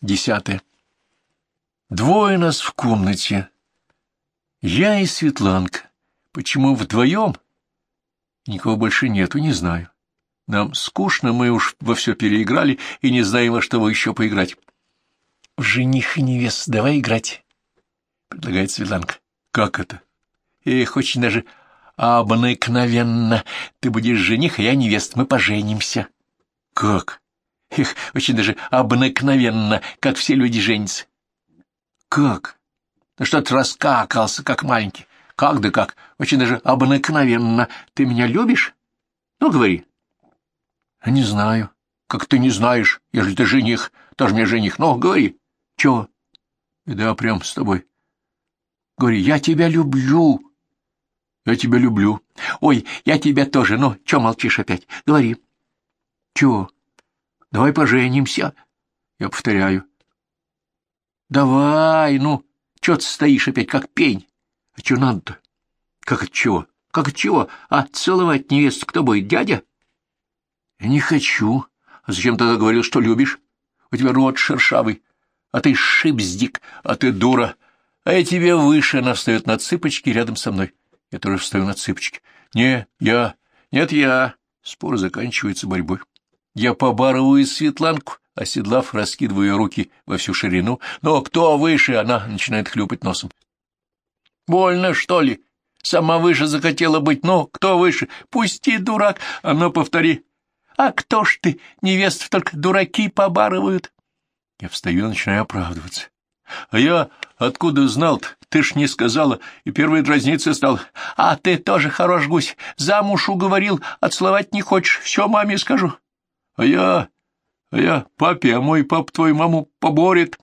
Десятое. Двое нас в комнате. Я и Светланка. Почему вдвоем? Никого больше нету, не знаю. Нам скучно, мы уж во все переиграли и не знаем, во что еще поиграть. — жених и невест давай играть, — предлагает Светланка. — Как это? — Эх, очень даже обыкновенно. Ты будешь жених, а я невест, мы поженимся. — Как? Эх, очень даже обыкновенно, как все люди женятся. — Как? Ну что ты раскакался, как маленький. Как да как, очень даже обыкновенно. Ты меня любишь? Ну, говори. — Не знаю. Как ты не знаешь, если ты жених, тоже мне жених. Ну, говори. — Чего? — Да, прям с тобой. — Говори, я тебя люблю. — Я тебя люблю. — Ой, я тебя тоже. Ну, чё молчишь опять? Говори. — Чего? — Давай поженимся. Я повторяю. — Давай, ну, чё ты стоишь опять, как пень? А чё надо-то? Как от чего? Как от чего? А целовать невесту кто будет, дядя? Я не хочу. А зачем тогда говорил, что любишь? У тебя рот шершавый. А ты шипздик, а ты дура. А я тебе выше. Она встает на цыпочки рядом со мной. Я тоже встаю на цыпочки. Не, я. Нет, я. Спор заканчивается борьбой. Я побарываю Светланку, оседлав, раскидываю ее руки во всю ширину. Но кто выше? Она начинает хлюпать носом. Больно, что ли? Сама выше захотела быть. Ну, кто выше? Пусти, дурак. А ну, повтори. А кто ж ты? Невест только дураки побарывают. Я встаю и начинаю оправдываться. А я откуда знал -то? Ты ж не сказала, и первый дразниться стал. А ты тоже хорош гусь. Замуж уговорил, отсловать не хочешь. Все маме скажу. А я... А я папе, а мой пап твою маму поборет.